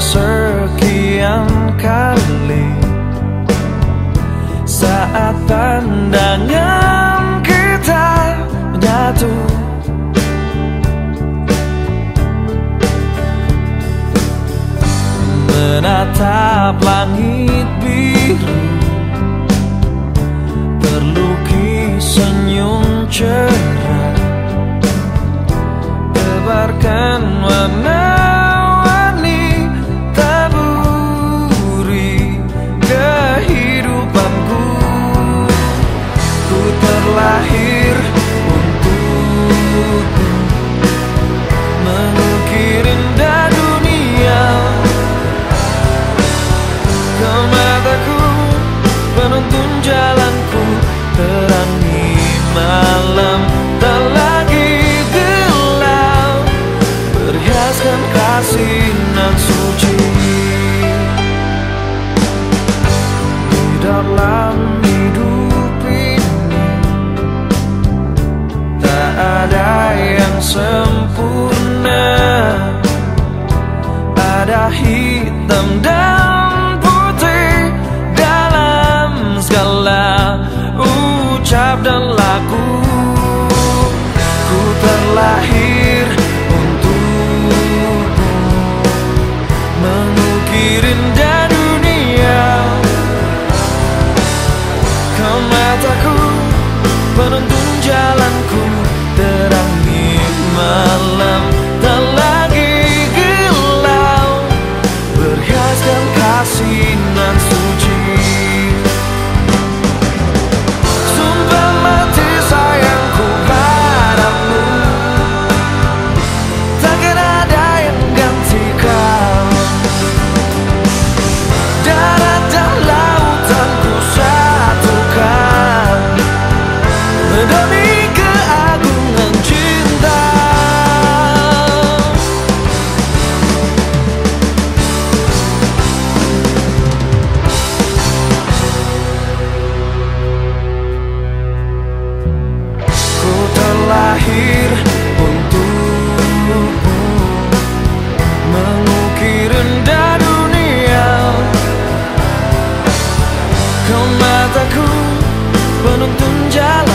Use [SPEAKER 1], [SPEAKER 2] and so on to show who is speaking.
[SPEAKER 1] kesekian kali. Saat pandangan kita menyatu. Menatap langit terakhir untukku. Mengukir indah dunia. Kau mataku penuntun jalanku. Terangi malam tak lagi gelap. Berhiaskan kasih nan suci. Di dalam hidup myself. mataku penuntun jalan